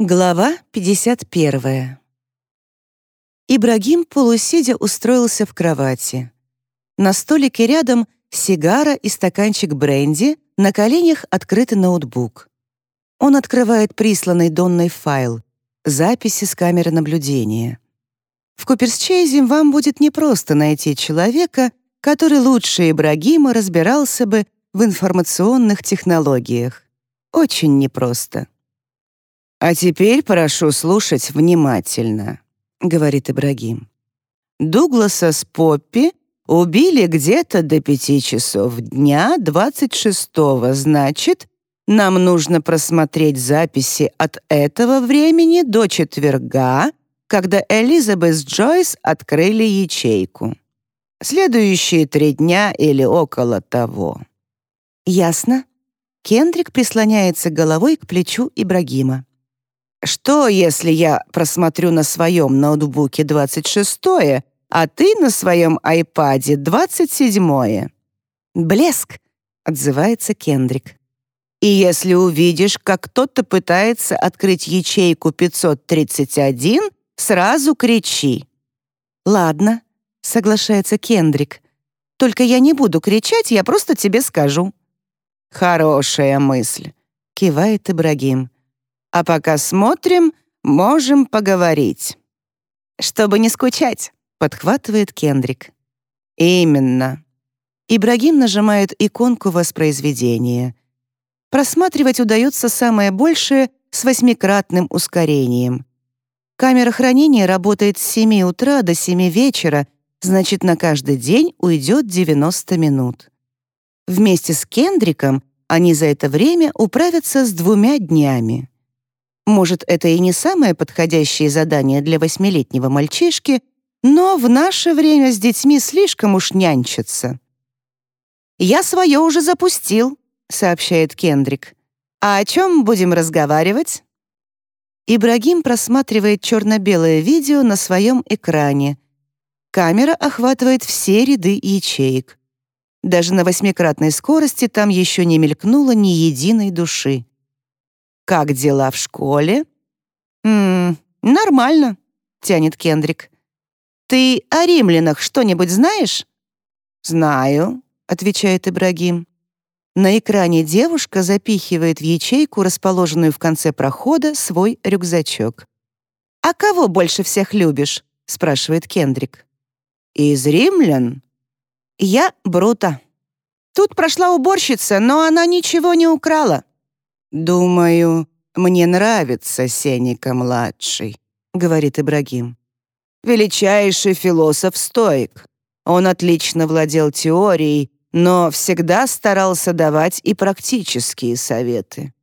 Глава 51. Ибрагим полусидя устроился в кровати. На столике рядом сигара и стаканчик бренди, на коленях открытый ноутбук. Он открывает присланный Донной файл, записи с камеры наблюдения. В Куперсчейзе вам будет непросто найти человека, который лучше Ибрагима разбирался бы в информационных технологиях. Очень непросто. «А теперь прошу слушать внимательно», — говорит Ибрагим. «Дугласа с Поппи убили где-то до пяти часов дня 26-го, значит, нам нужно просмотреть записи от этого времени до четверга, когда Элизабет Джойс открыли ячейку. Следующие три дня или около того». «Ясно». Кендрик прислоняется головой к плечу Ибрагима. Что, если я просмотрю на своем ноутбуке 26-е, а ты на своем айпаде 27-е? Блеск, отзывается Кендрик. И если увидишь, как кто-то пытается открыть ячейку 531, сразу кричи. Ладно, соглашается Кендрик. Только я не буду кричать, я просто тебе скажу. Хорошая мысль, кивает Ибрагим. А пока смотрим, можем поговорить». «Чтобы не скучать», — подхватывает Кендрик. «Именно». Ибрагим нажимает иконку воспроизведения. Просматривать удается самое большее с восьмикратным ускорением. Камера хранения работает с 7 утра до 7 вечера, значит, на каждый день уйдет 90 минут. Вместе с Кендриком они за это время управятся с двумя днями. Может, это и не самое подходящее задание для восьмилетнего мальчишки, но в наше время с детьми слишком уж нянчатся. «Я свое уже запустил», — сообщает Кендрик. «А о чем будем разговаривать?» Ибрагим просматривает черно-белое видео на своем экране. Камера охватывает все ряды ячеек. Даже на восьмикратной скорости там еще не мелькнуло ни единой души. «Как дела в школе?» «Ммм, нормально», — тянет Кендрик. «Ты о римлянах что-нибудь знаешь?» «Знаю», — отвечает Ибрагим. На экране девушка запихивает в ячейку, расположенную в конце прохода, свой рюкзачок. «А кого больше всех любишь?» — спрашивает Кендрик. «Из римлян?» «Я Брута. Тут прошла уборщица, но она ничего не украла. «Думаю, мне нравится Сеника-младший», — говорит Ибрагим. «Величайший философ-стоик. Он отлично владел теорией, но всегда старался давать и практические советы.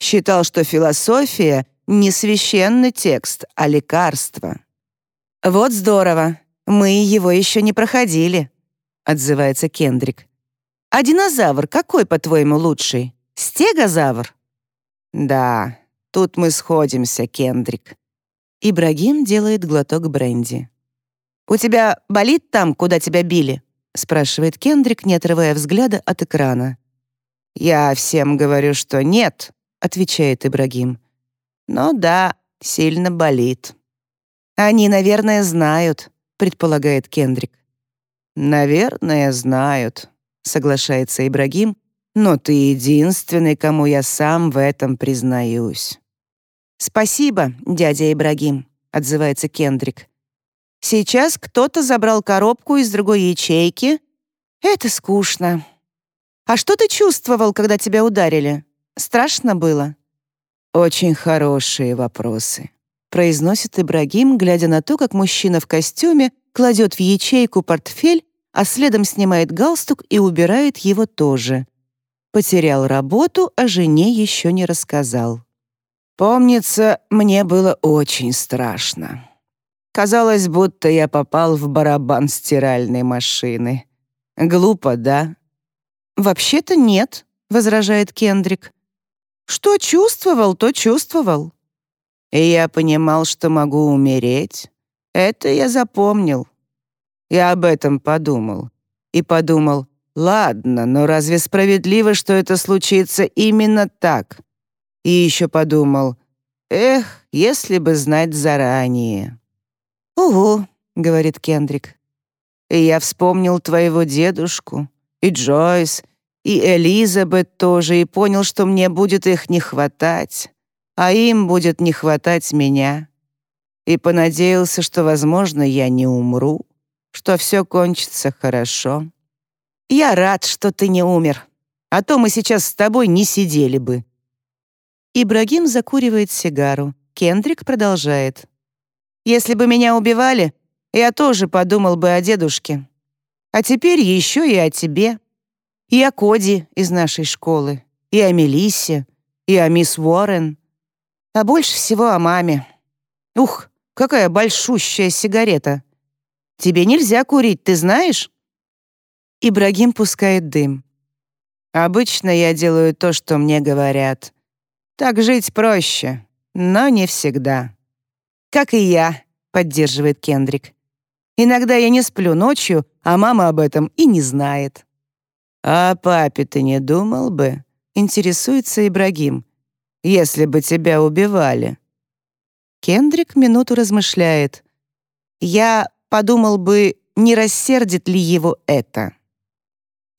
Считал, что философия — не священный текст, а лекарство. «Вот здорово, мы его еще не проходили», — отзывается Кендрик. «А динозавр какой, по-твоему, лучший?» Стегозавр?» «Да, тут мы сходимся, Кендрик». Ибрагим делает глоток бренди. «У тебя болит там, куда тебя били?» — спрашивает Кендрик, не отрывая взгляда от экрана. «Я всем говорю, что нет», — отвечает Ибрагим. «Но да, сильно болит». «Они, наверное, знают», — предполагает Кендрик. «Наверное, знают», — соглашается Ибрагим, но ты единственный, кому я сам в этом признаюсь». «Спасибо, дядя Ибрагим», — отзывается Кендрик. «Сейчас кто-то забрал коробку из другой ячейки. Это скучно. А что ты чувствовал, когда тебя ударили? Страшно было?» «Очень хорошие вопросы», — произносит Ибрагим, глядя на то, как мужчина в костюме кладет в ячейку портфель, а следом снимает галстук и убирает его тоже. Потерял работу, а жене еще не рассказал. Помнится, мне было очень страшно. Казалось, будто я попал в барабан стиральной машины. Глупо, да? «Вообще-то нет», — возражает Кендрик. «Что чувствовал, то чувствовал». И я понимал, что могу умереть. Это я запомнил. Я об этом подумал. И подумал, Ладно, но разве справедливо, что это случится именно так? И еще подумал, Эх, если бы знать заранее. «Угу», — говорит Кендрик. И я вспомнил твоего дедушку, и Джойс, и Элизабет тоже, и понял, что мне будет их не хватать, а им будет не хватать меня. И понадеялся, что, возможно, я не умру, что все кончится хорошо. Я рад, что ты не умер, а то мы сейчас с тобой не сидели бы». Ибрагим закуривает сигару. Кендрик продолжает. «Если бы меня убивали, я тоже подумал бы о дедушке. А теперь еще и о тебе. И о Коди из нашей школы, и о Мелиссе, и о мисс Уоррен. А больше всего о маме. Ух, какая большущая сигарета. Тебе нельзя курить, ты знаешь?» Ибрагим пускает дым. «Обычно я делаю то, что мне говорят. Так жить проще, но не всегда». «Как и я», — поддерживает Кендрик. «Иногда я не сплю ночью, а мама об этом и не знает». «А папе ты не думал бы?» — интересуется Ибрагим. «Если бы тебя убивали». Кендрик минуту размышляет. «Я подумал бы, не рассердит ли его это?»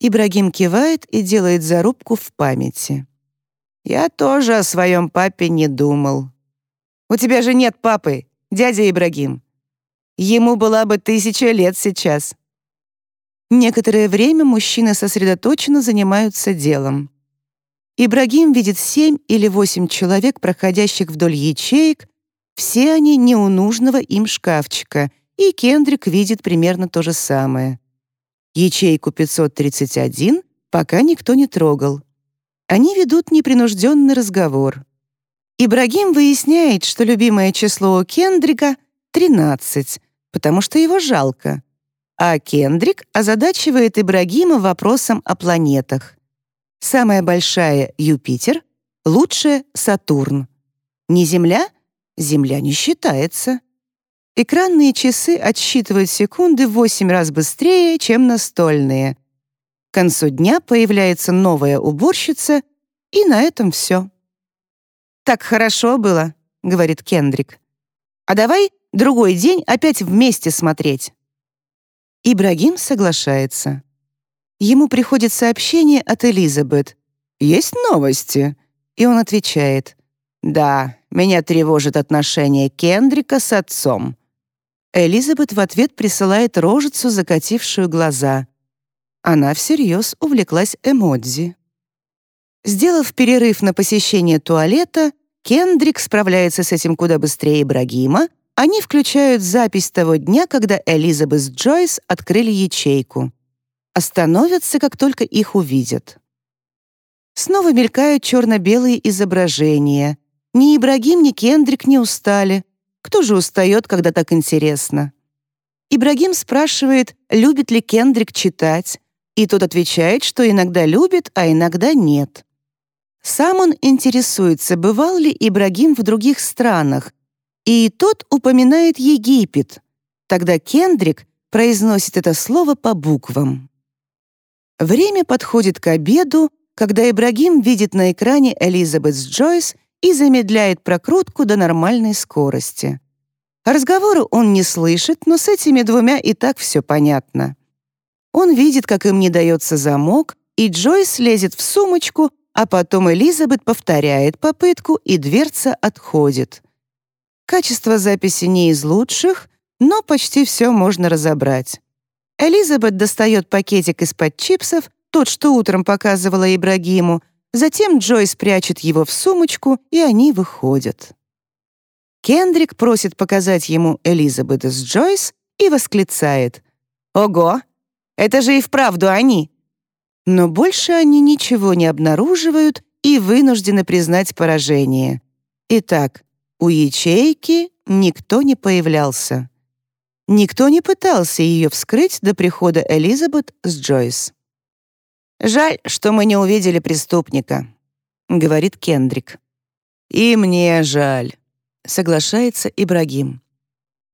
Ибрагим кивает и делает зарубку в памяти. «Я тоже о своем папе не думал. У тебя же нет папы, дядя Ибрагим. Ему была бы тысяча лет сейчас». Некоторое время мужчины сосредоточенно занимаются делом. Ибрагим видит семь или восемь человек, проходящих вдоль ячеек, все они не у нужного им шкафчика, и Кендрик видит примерно то же самое. Ячейку 531 пока никто не трогал. Они ведут непринужденный разговор. Ибрагим выясняет, что любимое число у Кендрика — 13, потому что его жалко. А Кендрик озадачивает Ибрагима вопросом о планетах. Самая большая — Юпитер, лучшая — Сатурн. Не Земля? Земля не считается. Экранные часы отсчитывают секунды в 8 раз быстрее, чем настольные. К концу дня появляется новая уборщица, и на этом все. «Так хорошо было», — говорит Кендрик. «А давай другой день опять вместе смотреть». Ибрагим соглашается. Ему приходит сообщение от Элизабет. «Есть новости?» И он отвечает. «Да, меня тревожит отношение Кендрика с отцом. Элизабет в ответ присылает рожицу, закатившую глаза. Она всерьез увлеклась эмодзи. Сделав перерыв на посещение туалета, Кендрик справляется с этим куда быстрее Ибрагима, они включают запись того дня, когда Элизабет с Джойс открыли ячейку. Остановятся, как только их увидят. Снова мелькают черно-белые изображения. Ни Ибрагим, ни Кендрик не устали. Кто же устает, когда так интересно? Ибрагим спрашивает, любит ли Кендрик читать, и тот отвечает, что иногда любит, а иногда нет. Сам он интересуется, бывал ли Ибрагим в других странах, и тот упоминает Египет. Тогда Кендрик произносит это слово по буквам. Время подходит к обеду, когда Ибрагим видит на экране Элизабет Джойс и замедляет прокрутку до нормальной скорости. Разговоры он не слышит, но с этими двумя и так все понятно. Он видит, как им не дается замок, и Джойс лезет в сумочку, а потом Элизабет повторяет попытку, и дверца отходит. Качество записи не из лучших, но почти все можно разобрать. Элизабет достает пакетик из-под чипсов, тот, что утром показывала Ибрагиму, Затем Джойс прячет его в сумочку, и они выходят. Кендрик просит показать ему Элизабет с Джойс и восклицает. «Ого! Это же и вправду они!» Но больше они ничего не обнаруживают и вынуждены признать поражение. Итак, у ячейки никто не появлялся. Никто не пытался ее вскрыть до прихода Элизабет с Джойс. «Жаль, что мы не увидели преступника», — говорит Кендрик. «И мне жаль», — соглашается Ибрагим.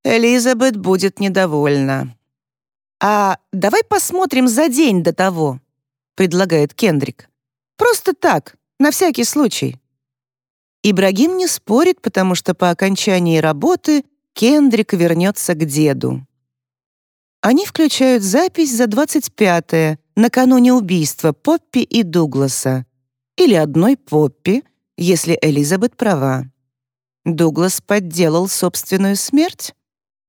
«Элизабет будет недовольна». «А давай посмотрим за день до того», — предлагает Кендрик. «Просто так, на всякий случай». Ибрагим не спорит, потому что по окончании работы Кендрик вернется к деду. Они включают запись за 25-е, накануне убийства Поппи и Дугласа. Или одной Поппи, если Элизабет права. Дуглас подделал собственную смерть?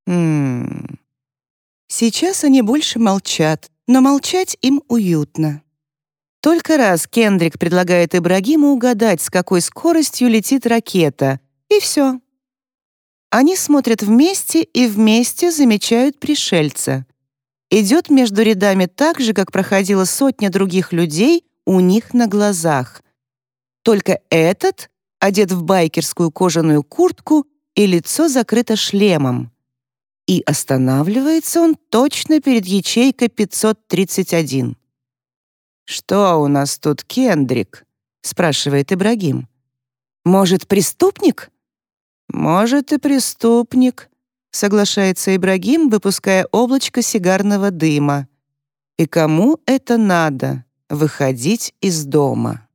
Ммм... Сейчас они больше молчат, но молчать им уютно. Только раз Кендрик предлагает Ибрагиму угадать, с какой скоростью летит ракета, и все. Они смотрят вместе и вместе замечают пришельца. Идет между рядами так же, как проходила сотня других людей у них на глазах. Только этот одет в байкерскую кожаную куртку и лицо закрыто шлемом. И останавливается он точно перед ячейкой 531. «Что у нас тут, Кендрик?» — спрашивает Ибрагим. «Может, преступник?» «Может, и преступник», — соглашается Ибрагим, выпуская облачко сигарного дыма. «И кому это надо — выходить из дома?»